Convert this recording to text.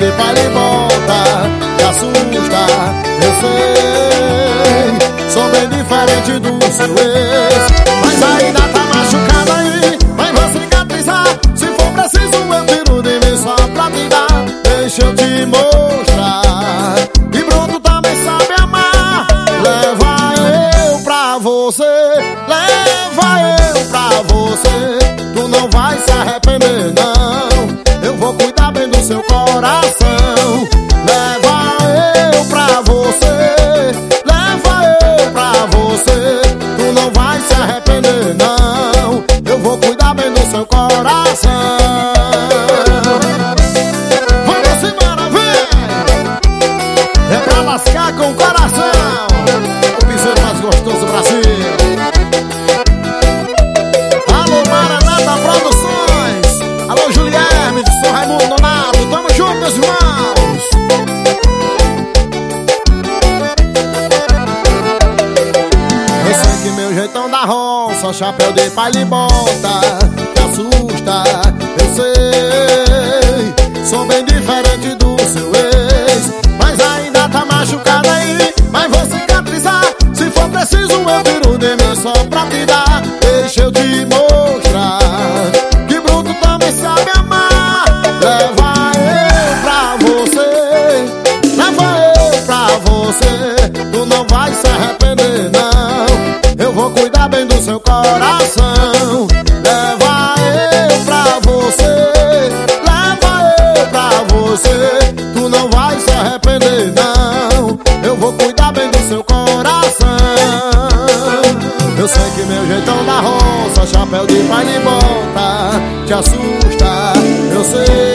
de vale e volta Me assusta, eu sei. Sou bem diferente do seu ex Mas ainda tá machucada aí. Mas vou cicatrizar Se for preciso eu tiro de mim só pra me dar. Deixa eu te morrer batendo seu coração. Roça, chapéu de pai lhe bota, te assusta. Eu sei, sou bem diferente do seu ex, mas ainda tá machucado aí. Mas vou cicatrizar, se for preciso eu tiro de mim só pra te dar. Deixa eu te mostrar coração. Leva eu pra você, leva eu pra você. Tu não vai se arrepender, não. Eu vou cuidar bem do seu coração. Eu sei que meu jeitão da roça, chapéu de pai de bota, te assusta. Eu sei